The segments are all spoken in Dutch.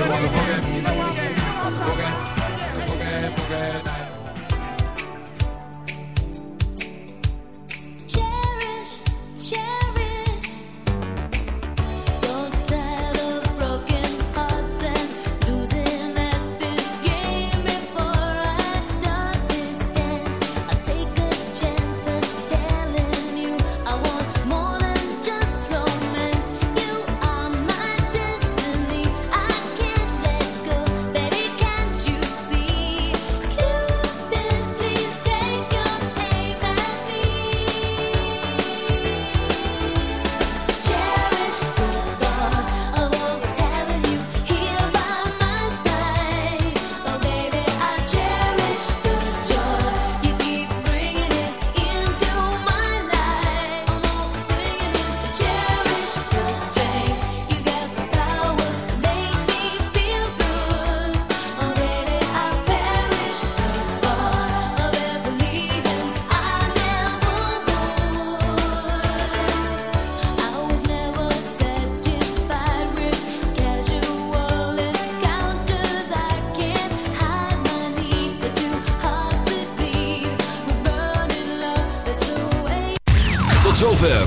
Porque, porque, porque, porque, porque,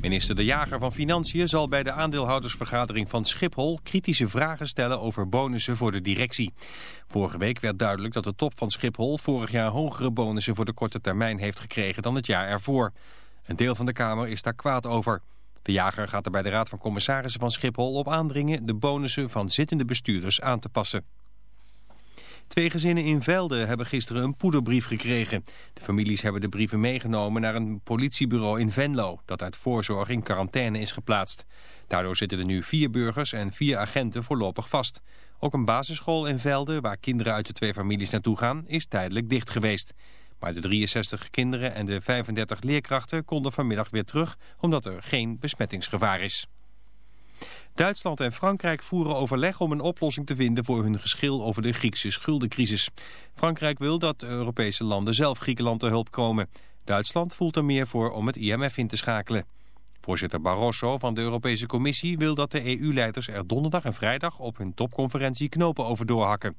Minister De Jager van Financiën zal bij de aandeelhoudersvergadering van Schiphol kritische vragen stellen over bonussen voor de directie. Vorige week werd duidelijk dat de top van Schiphol vorig jaar hogere bonussen voor de korte termijn heeft gekregen dan het jaar ervoor. Een deel van de Kamer is daar kwaad over. De jager gaat er bij de Raad van Commissarissen van Schiphol op aandringen de bonussen van zittende bestuurders aan te passen. Twee gezinnen in Velde hebben gisteren een poederbrief gekregen. De families hebben de brieven meegenomen naar een politiebureau in Venlo... dat uit voorzorg in quarantaine is geplaatst. Daardoor zitten er nu vier burgers en vier agenten voorlopig vast. Ook een basisschool in Velde, waar kinderen uit de twee families naartoe gaan, is tijdelijk dicht geweest. Maar de 63 kinderen en de 35 leerkrachten konden vanmiddag weer terug, omdat er geen besmettingsgevaar is. Duitsland en Frankrijk voeren overleg om een oplossing te vinden voor hun geschil over de Griekse schuldencrisis. Frankrijk wil dat de Europese landen zelf Griekenland te hulp komen. Duitsland voelt er meer voor om het IMF in te schakelen. Voorzitter Barroso van de Europese Commissie wil dat de EU-leiders er donderdag en vrijdag op hun topconferentie knopen over doorhakken.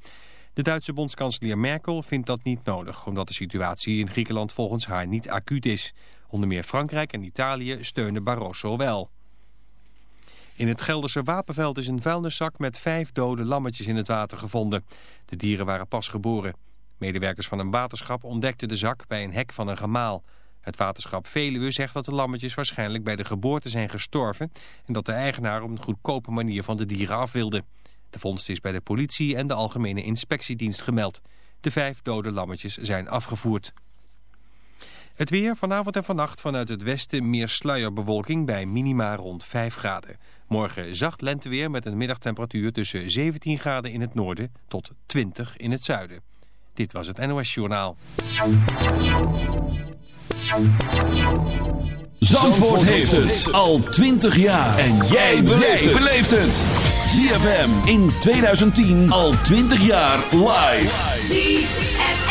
De Duitse bondskanselier Merkel vindt dat niet nodig, omdat de situatie in Griekenland volgens haar niet acuut is. Onder meer Frankrijk en Italië steunen Barroso wel. In het Gelderse Wapenveld is een vuilniszak met vijf dode lammetjes in het water gevonden. De dieren waren pas geboren. Medewerkers van een waterschap ontdekten de zak bij een hek van een gemaal. Het waterschap Veluwe zegt dat de lammetjes waarschijnlijk bij de geboorte zijn gestorven... en dat de eigenaar op een goedkope manier van de dieren af wilde. De vondst is bij de politie en de Algemene Inspectiedienst gemeld. De vijf dode lammetjes zijn afgevoerd. Het weer vanavond en vannacht vanuit het westen meer sluierbewolking bij minima rond 5 graden. Morgen zacht lenteweer met een middagtemperatuur tussen 17 graden in het noorden tot 20 in het zuiden. Dit was het NOS Journaal. Zandvoort heeft het al 20 jaar. En jij beleeft het. ZFM in 2010 al 20 jaar live.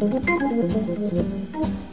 Thank you.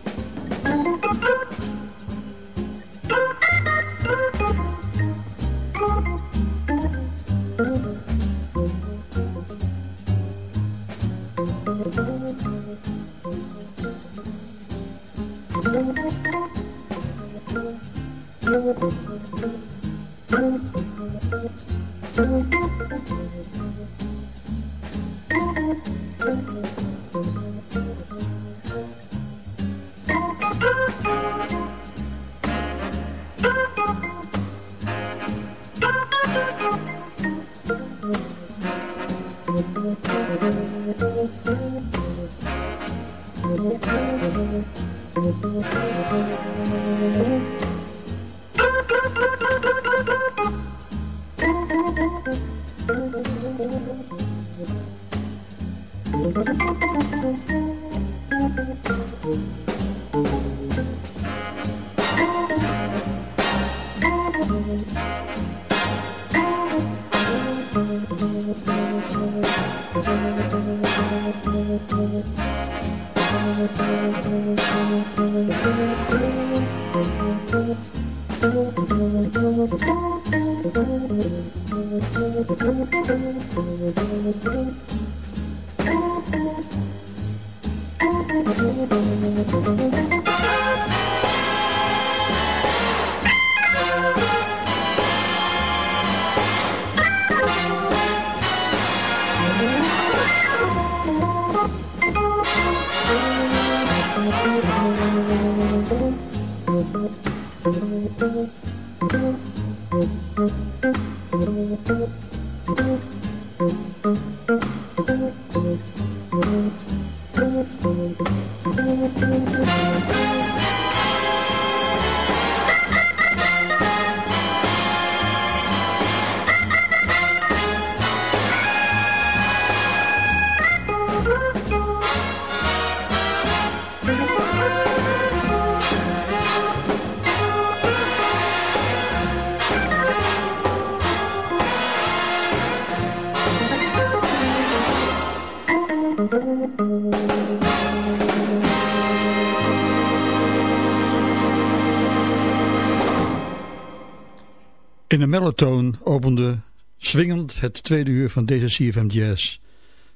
Het tweede uur van deze CFM Jazz,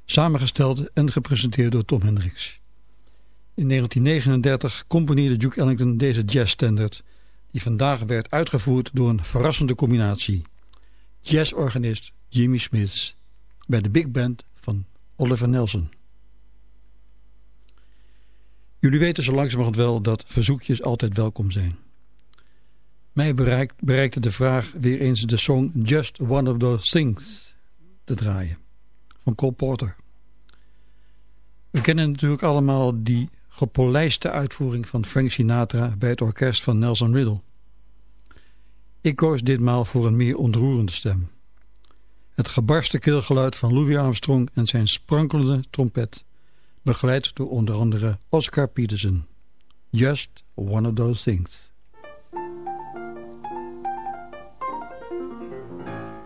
samengesteld en gepresenteerd door Tom Hendricks. In 1939 componeerde Duke Ellington deze jazzstandard, die vandaag werd uitgevoerd door een verrassende combinatie. Jazzorganist Jimmy Smith bij de big band van Oliver Nelson. Jullie weten zo langzamerhand wel dat verzoekjes altijd welkom zijn. Mij bereikt, bereikte de vraag weer eens de song Just One of Those Things te draaien. Van Cole Porter. We kennen natuurlijk allemaal die gepolijste uitvoering van Frank Sinatra bij het orkest van Nelson Riddle. Ik koos ditmaal voor een meer ontroerende stem. Het gebarste keelgeluid van Louis Armstrong en zijn sprankelende trompet, begeleid door onder andere Oscar Peterson. Just One of Those Things.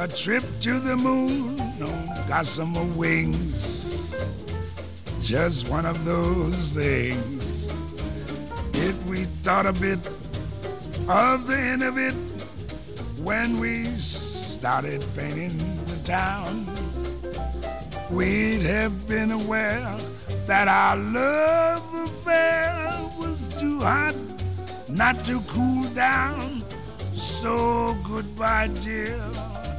a trip to the moon on gossamer wings. Just one of those things. If we thought a bit of the end of it when we started painting the town, we'd have been aware that our love affair was too hot not to cool down So goodbye, dear.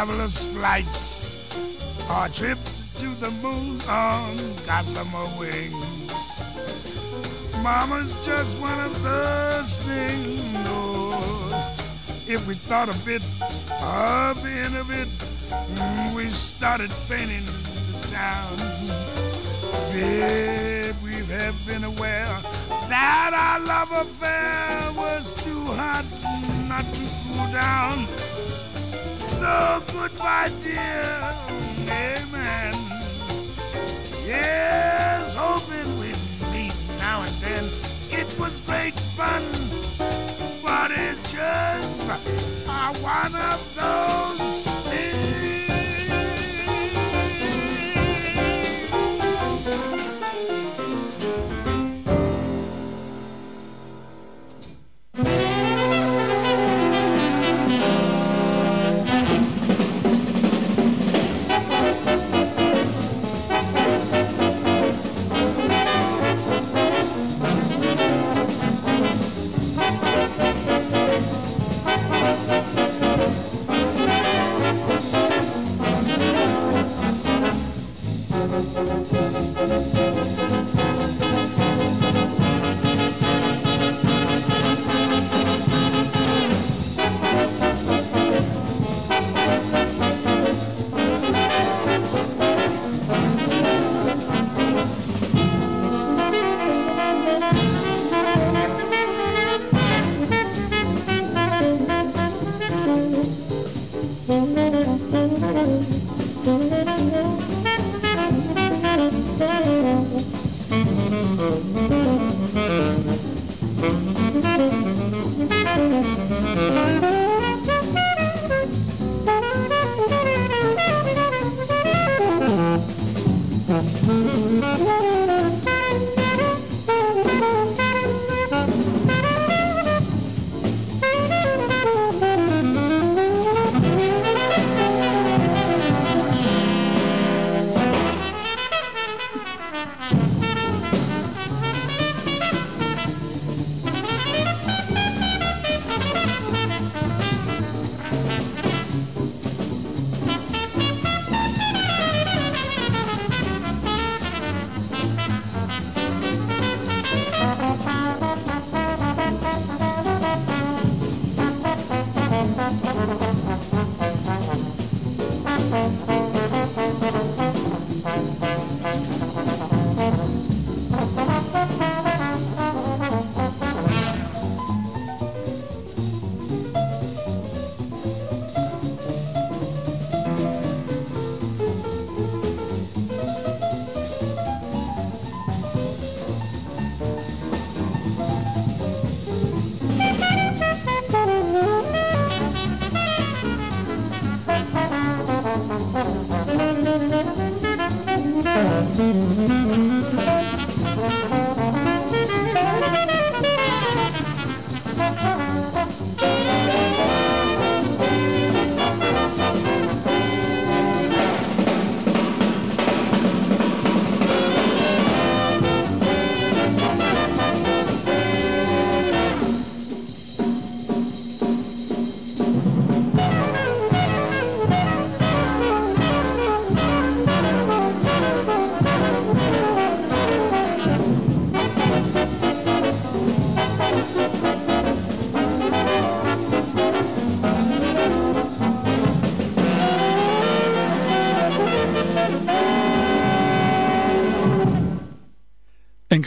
Fabulous flights. Or trip to the moon on gossamer wings. Mama's just one of those things. Oh, if we thought a bit of the end of it, mm, we started painting the town. Babe, we have been aware that our love affair was too hot not to cool down. So goodbye, dear. Amen. Yes, hoping we'd meet now and then. It was great fun, but it's just uh, one of those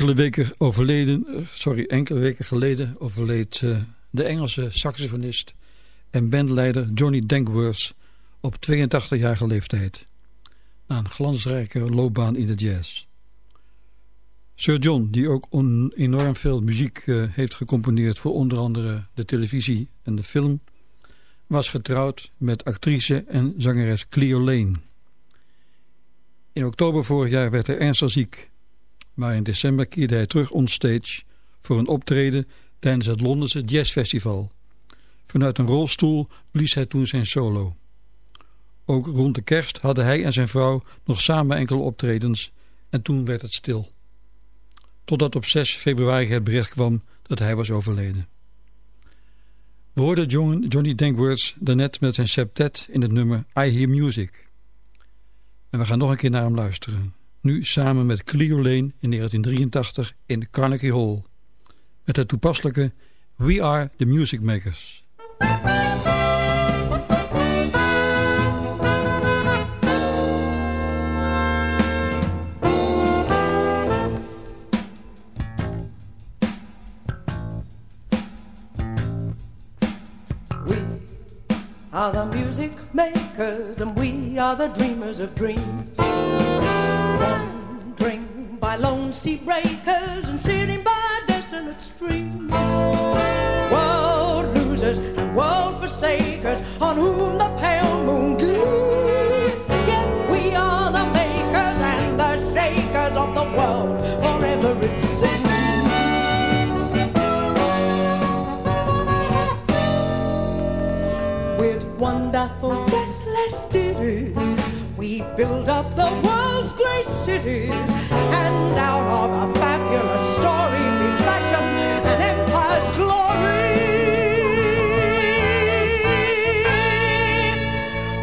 Enkele weken, overleden, eh, sorry, enkele weken geleden overleed uh, de Engelse saxofonist en bandleider Johnny Dankworth op 82-jarige leeftijd. Na een glansrijke loopbaan in de jazz. Sir John, die ook enorm veel muziek uh, heeft gecomponeerd voor onder andere de televisie en de film, was getrouwd met actrice en zangeres Cleo Lane. In oktober vorig jaar werd hij ernstig ziek maar in december keerde hij terug onstage voor een optreden tijdens het Londense Jazzfestival. Vanuit een rolstoel blies hij toen zijn solo. Ook rond de kerst hadden hij en zijn vrouw nog samen enkele optredens en toen werd het stil. Totdat op 6 februari het bericht kwam dat hij was overleden. We hoorden Johnny Dankworth daarnet met zijn septet in het nummer I Hear Music. En we gaan nog een keer naar hem luisteren. Nu samen met Cleo Lane in 1983 in Carnegie Hall. Met het toepasselijke We Are The Music Makers. are the music makers and we are the dreamers of dreams. Wandering by lone sea breakers and sitting by desolate streams. World losers and world forsakers on whom the pale moon gleams. Yet we are the makers and the shakers of the world forever it seems. With wonderful breathless ditties, we build up the world's cities, and out of a fabulous story we fashion an empire's glory.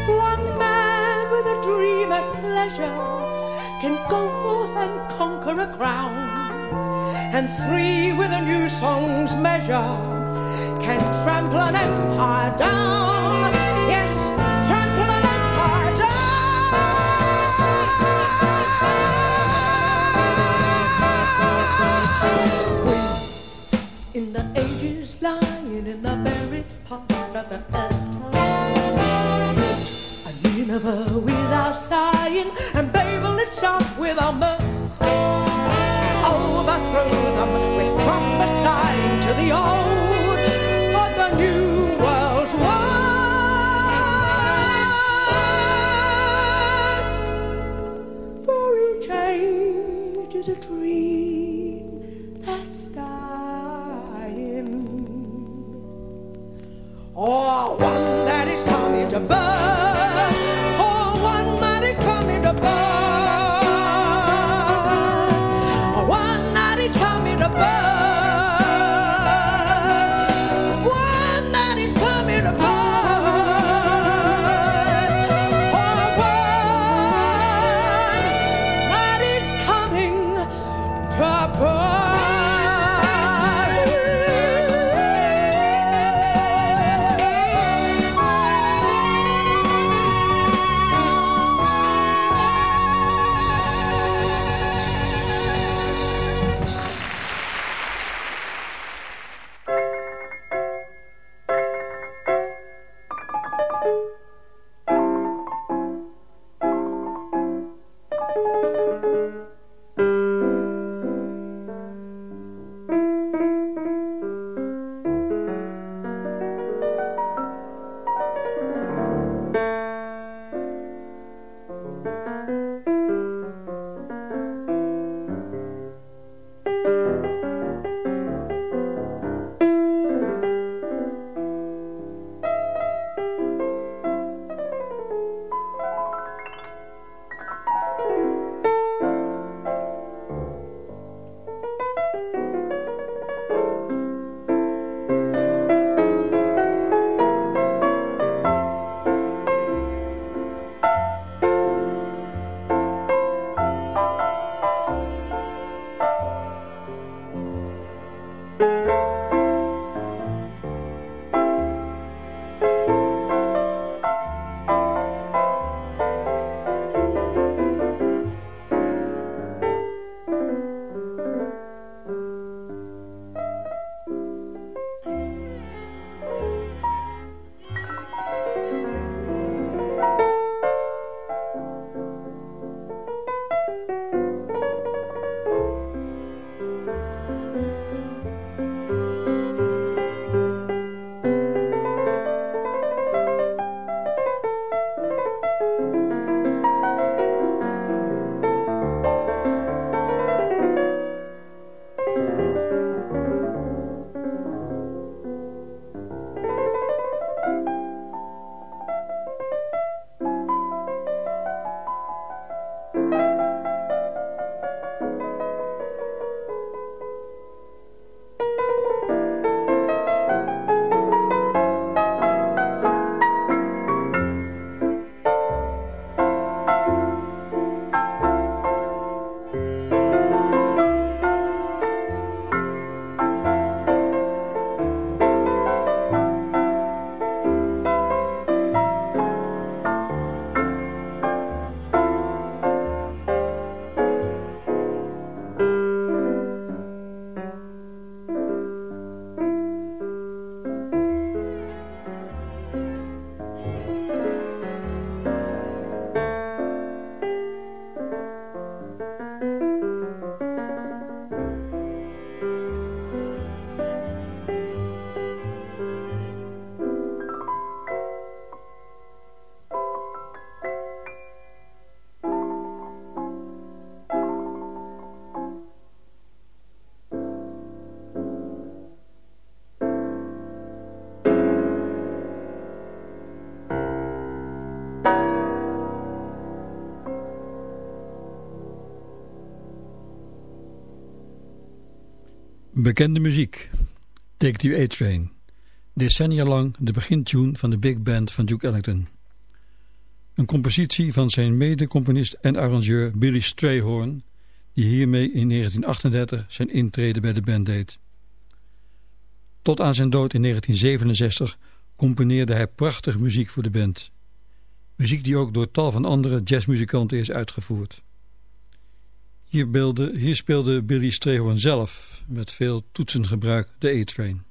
One man with a dream and pleasure can go forth and conquer a crown, and three with a new song's measure can trample an empire down. A Nineveh without sighing, and Babel itself without mirth. Overthrow them with prophesying to the old of the new world's worth. For each age is a dream that's dying, or one that is coming to birth, Bekende muziek. Take the A-Train. Decennia lang de begintune van de big band van Duke Ellington. Een compositie van zijn mede-componist en arrangeur Billy Strayhorn... die hiermee in 1938 zijn intrede bij de band deed. Tot aan zijn dood in 1967 componeerde hij prachtig muziek voor de band. Muziek die ook door tal van andere jazzmuzikanten is uitgevoerd. Hier, hier speelde Billy Strayhorn zelf met veel toetsengebruik de A-Train.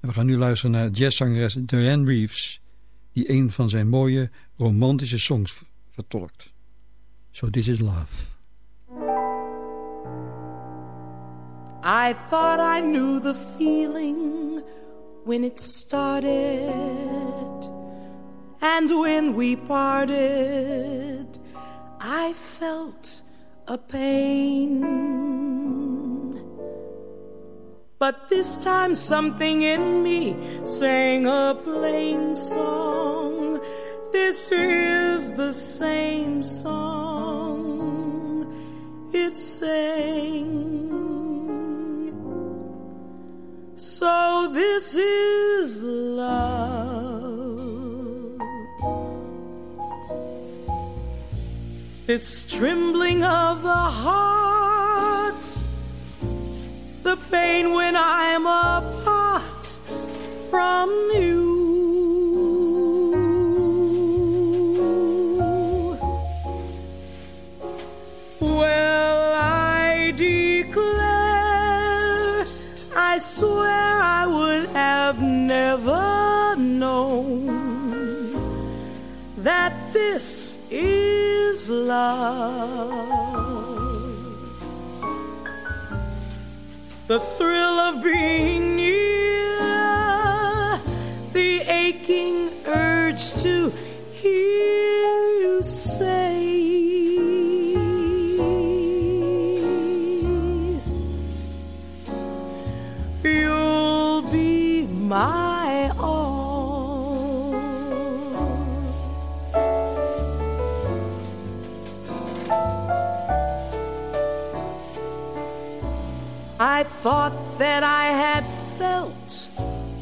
we gaan nu luisteren naar jazzzangeres Diane Reeves... die een van zijn mooie romantische songs vertolkt. So This Is Love. I thought I knew the feeling when it started And when we parted I felt a pain. But this time something in me sang a plain song. This is the same song it sang. So this is love. This trembling of the heart, the pain when I'm apart from you. Well, I declare, I swear I would have never known that this is love. The thrill of being near, the aching urge to hear you say, You'll be mine. I thought that I had felt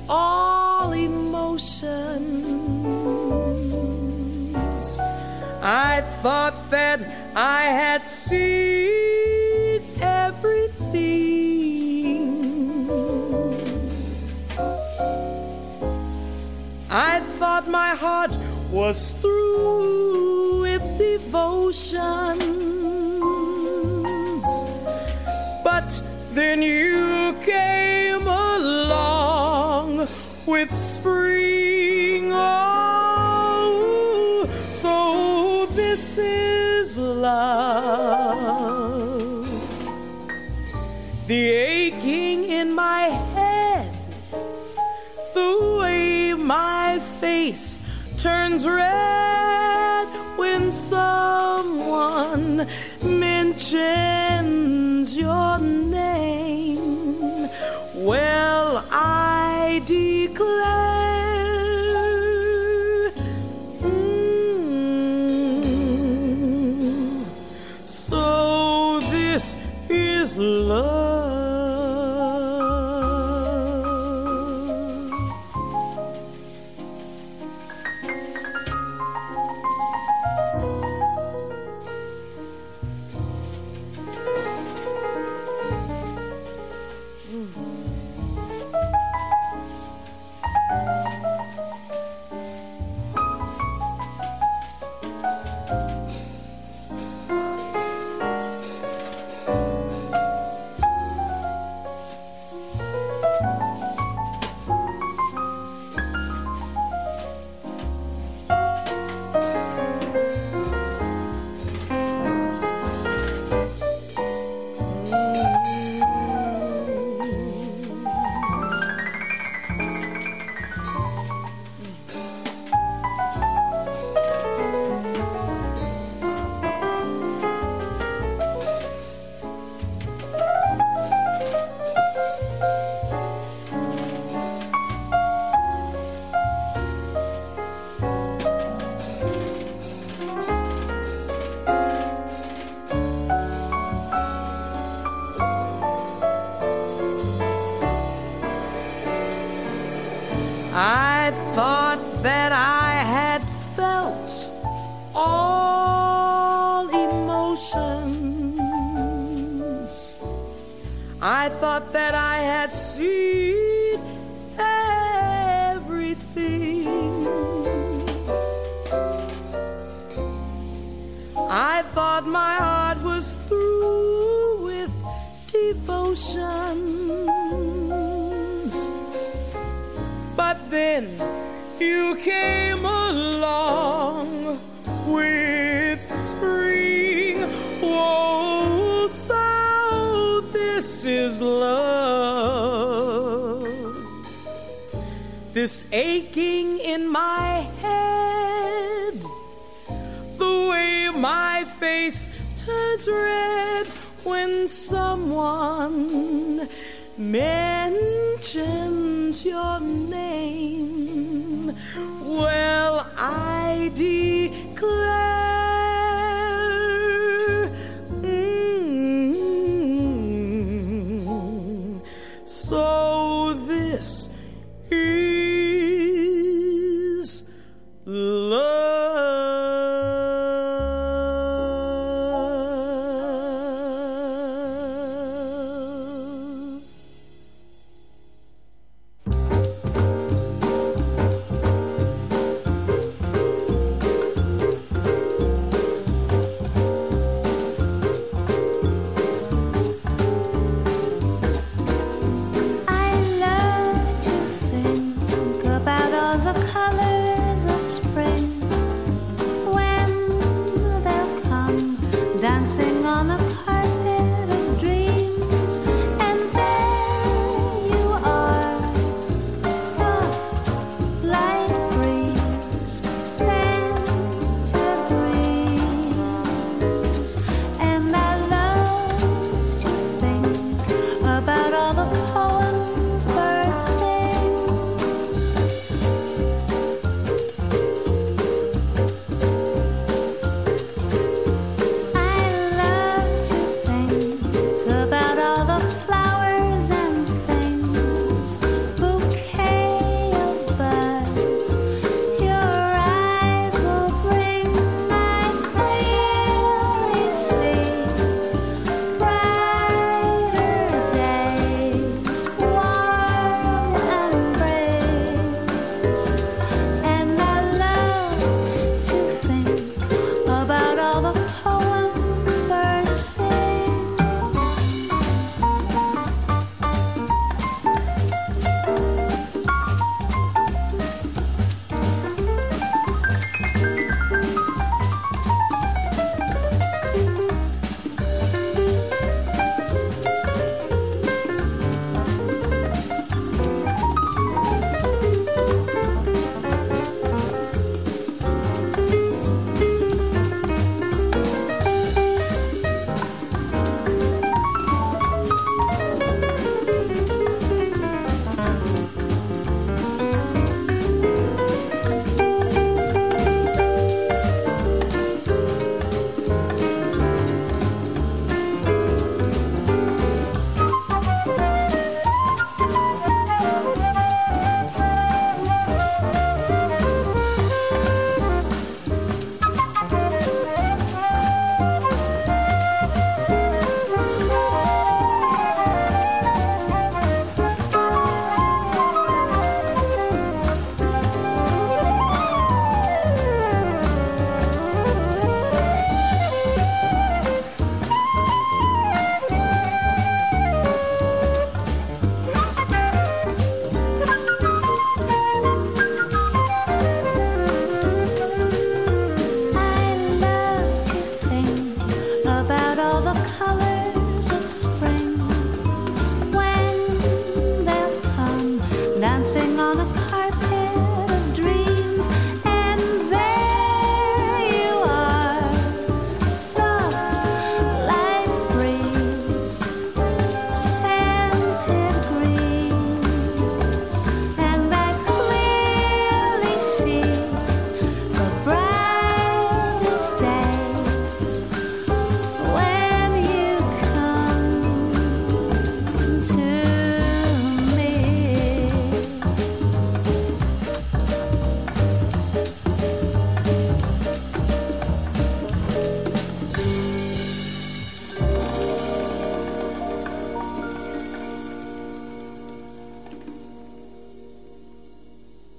all emotions. I thought that I had seen everything. I thought my heart was through with devotion. The aching in my head, the way my face turns red when someone mentions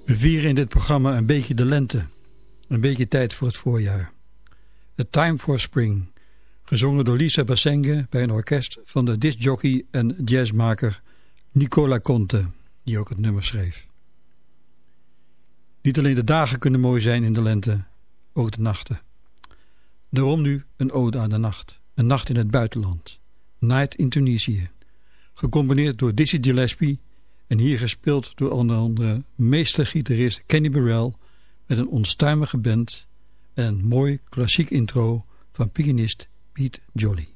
We vieren in dit programma een beetje de lente. Een beetje tijd voor het voorjaar. A Time for Spring. Gezongen door Lisa Bassenge bij een orkest van de discjockey en jazzmaker Nicola Conte, die ook het nummer schreef. Niet alleen de dagen kunnen mooi zijn in de lente, ook de nachten. Daarom nu een ode aan de nacht. Een nacht in het buitenland. Night in Tunisië. Gecomponeerd door Dizzy Gillespie en hier gespeeld door onder andere meestergitarist Kenny Burrell met een onstuimige band en een mooi klassiek intro van pianist Pete Jolly.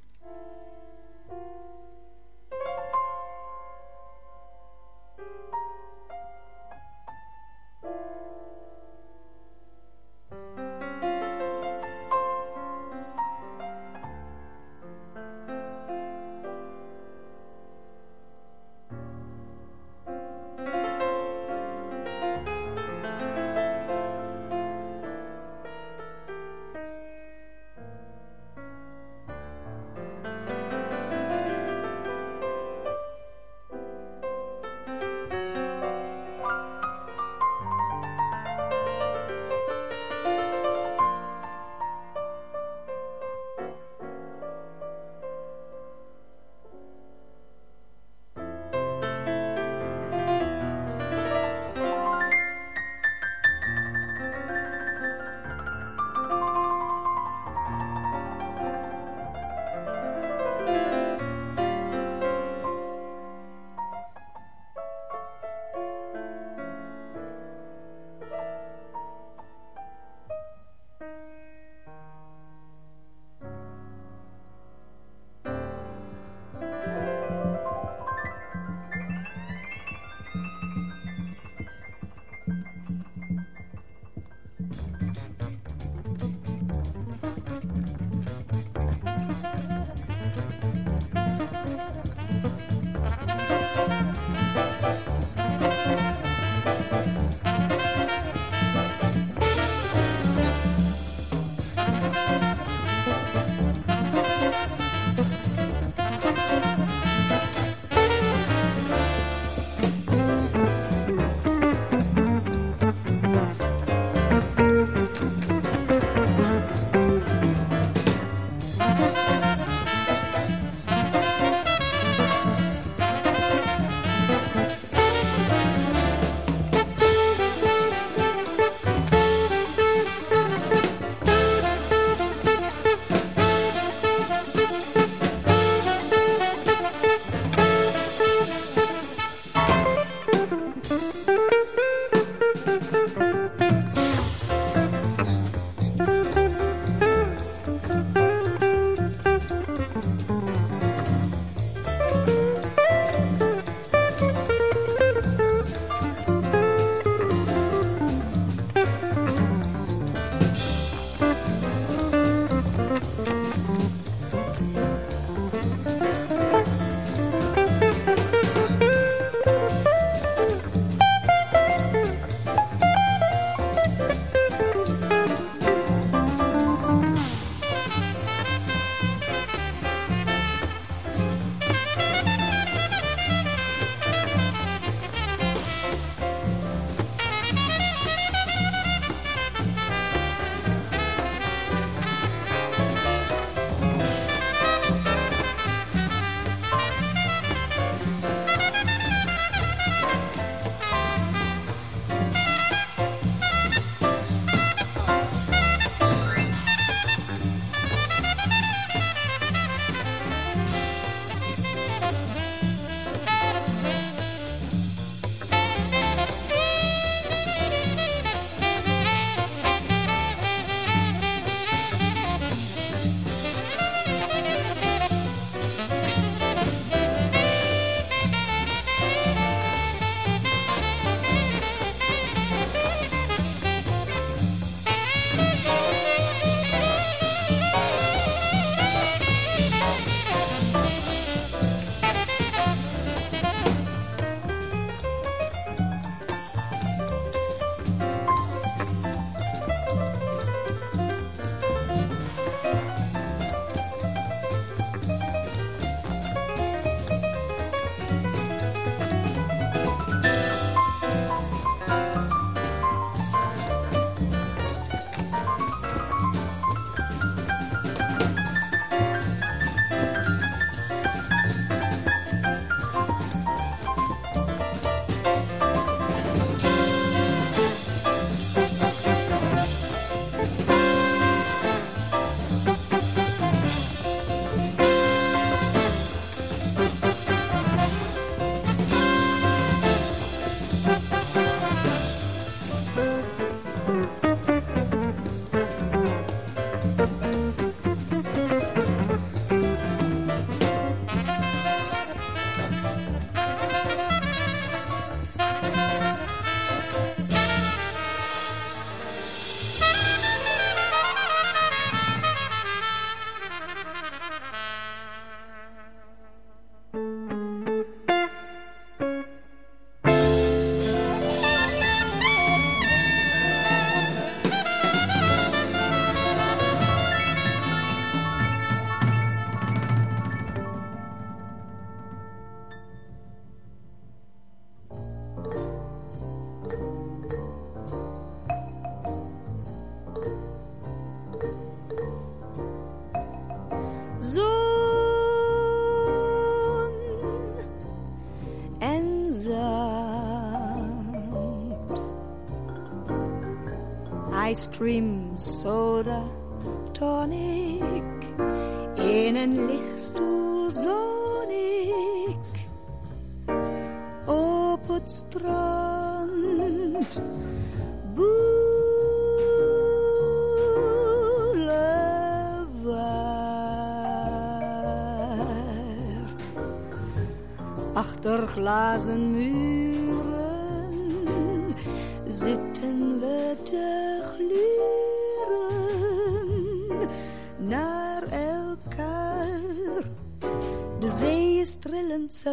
Ice cream, soda,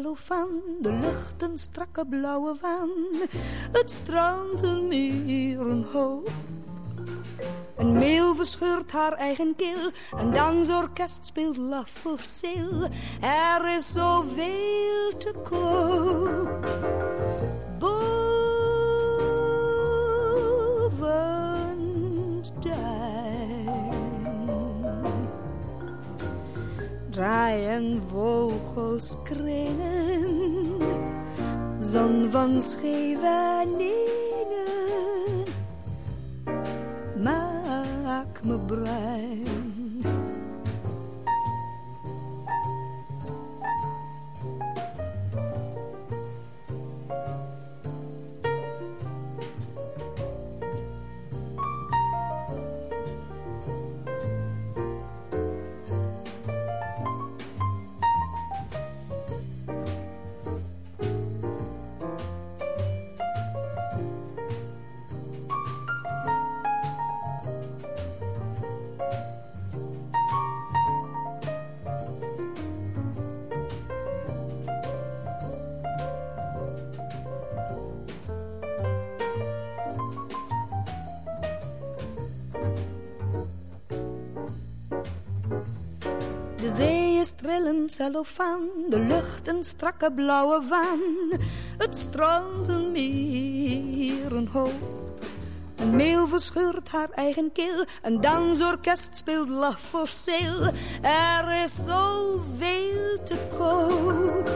de lucht een strakke blauwe waan. Het strand een meer een hoop. Een meel verscheurt haar eigen keel, een dansorkest speelt laf voor. Er is zoveel te koop. Draaien vogels kringen, zon van Scheveningen cellofaan, de lucht een strakke blauwe waan. Het strand een meer een hoop. Een meel verscheurt haar eigen keel, een dansorkest speelt laf voor zeel. Er is zoveel te koop.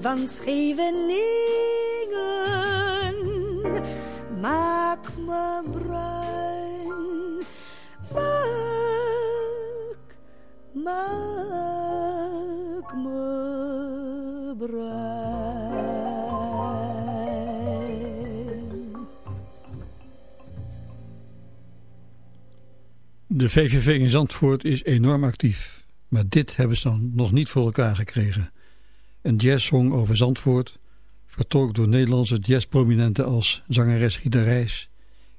Van Scheveningen. De VVV in Zandvoort is enorm actief. Maar dit hebben ze dan nog niet voor elkaar gekregen. Een jazzsong over Zandvoort, vertolkt door Nederlandse jazzprominenten als zangeres Rita Reis,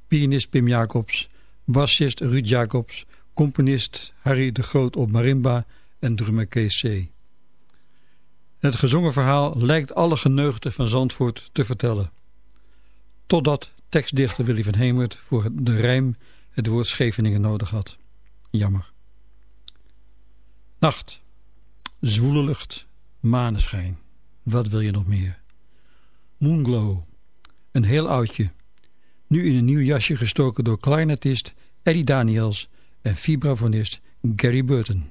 pianist Pim Jacobs, bassist Ruud Jacobs, componist Harry de Groot op marimba en drummer Kees C. Het gezongen verhaal lijkt alle geneugten van Zandvoort te vertellen. Totdat tekstdichter Willy van Hemert voor de rijm het woord Scheveningen nodig had. Jammer. Nacht. Zwoele lucht. Maneschijn. Wat wil je nog meer? Moonglow. Een heel oudje. Nu in een nieuw jasje gestoken door clarinetist Eddie Daniels en vibrafonist Gary Burton.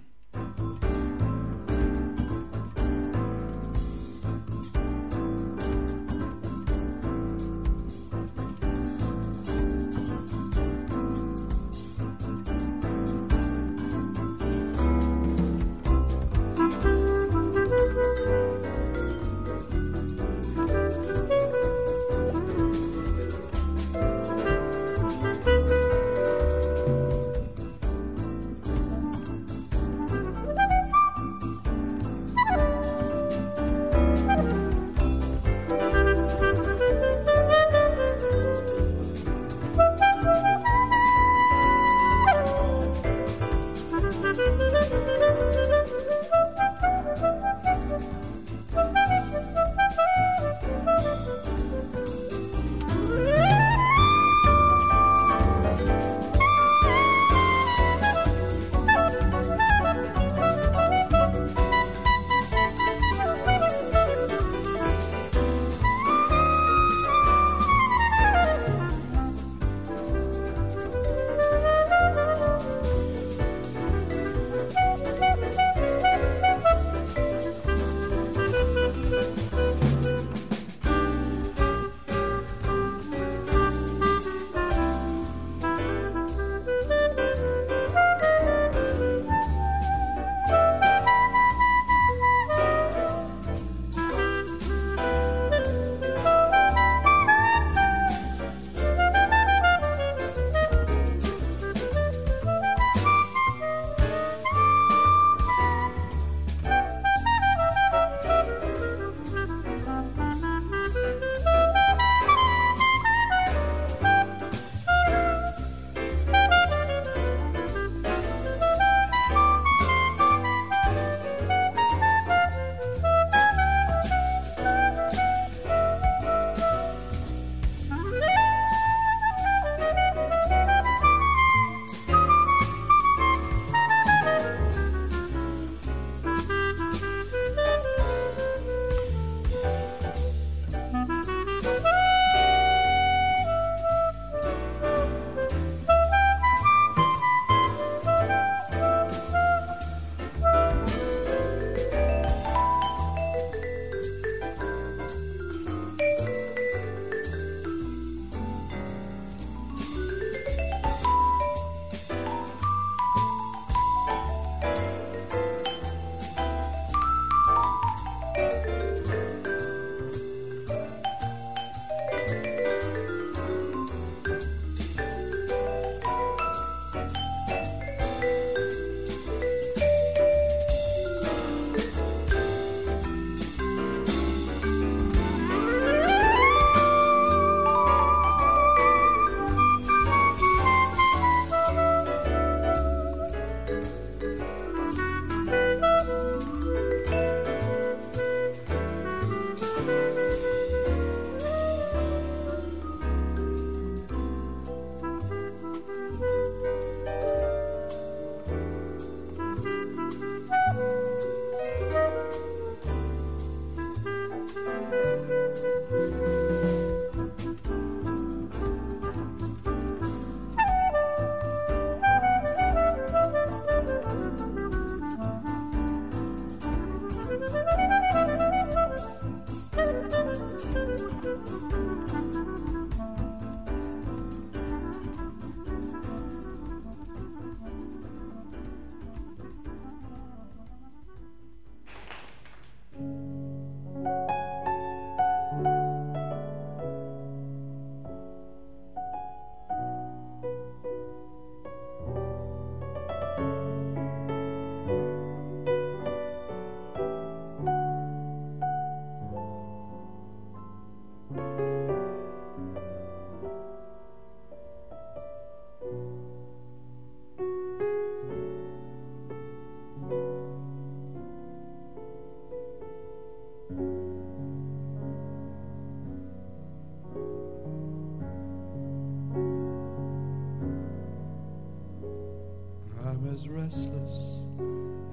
Restless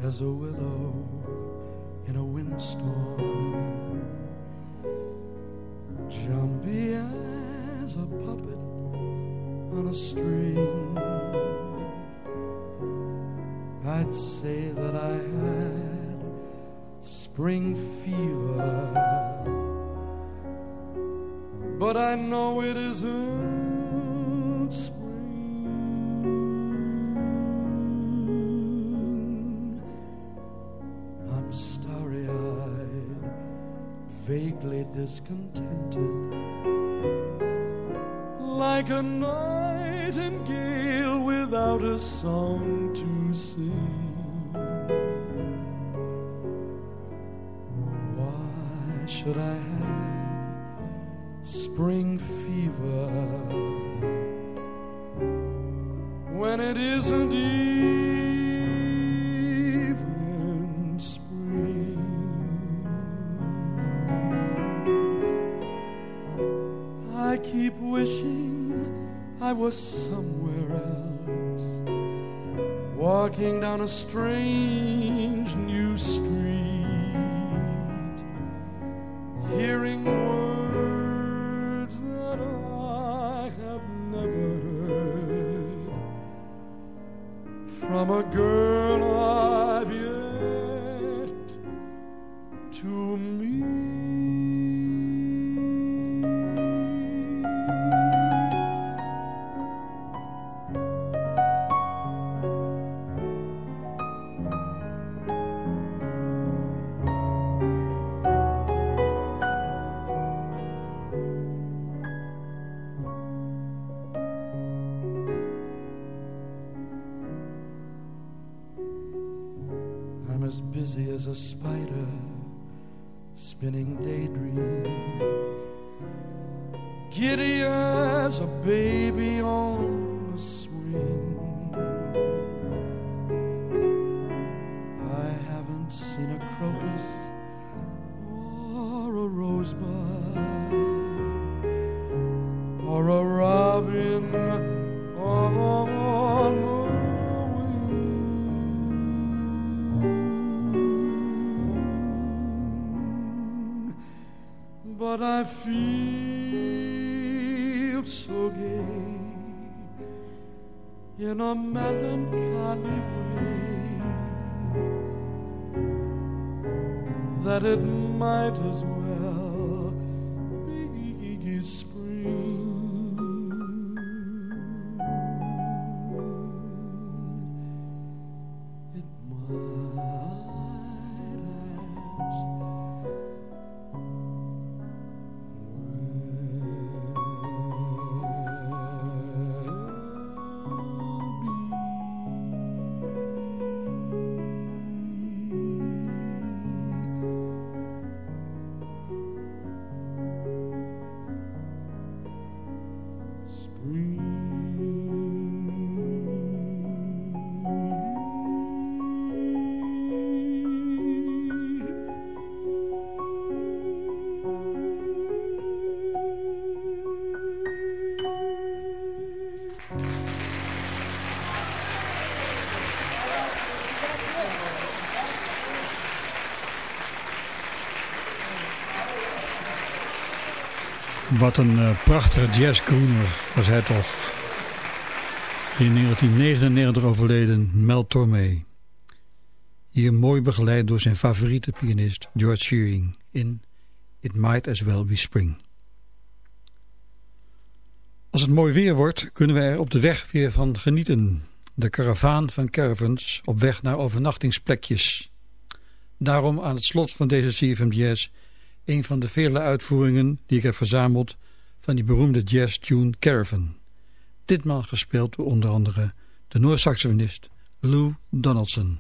as a willow in a windstorm, jumpy as a puppet on a string. I'd say that I had spring fever, but I know it isn't discontented, like a nightingale without a song a string. A spider spinning daydreams, giddy as a baby on Wat een eh, prachtige jazzgroener was hij toch. In 1999 overleden Mel Tormé. Hier mooi begeleid door zijn favoriete pianist George Shearing in It Might As Well Be Spring. Als het mooi weer wordt, kunnen we er op de weg weer van genieten. De karavaan van caravans op weg naar overnachtingsplekjes. Daarom aan het slot van deze CFM Jazz een van de vele uitvoeringen die ik heb verzameld van die beroemde jazz tune Caravan. Ditmaal gespeeld door onder andere de Noord-saxofonist Lou Donaldson.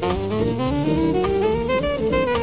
Thank you.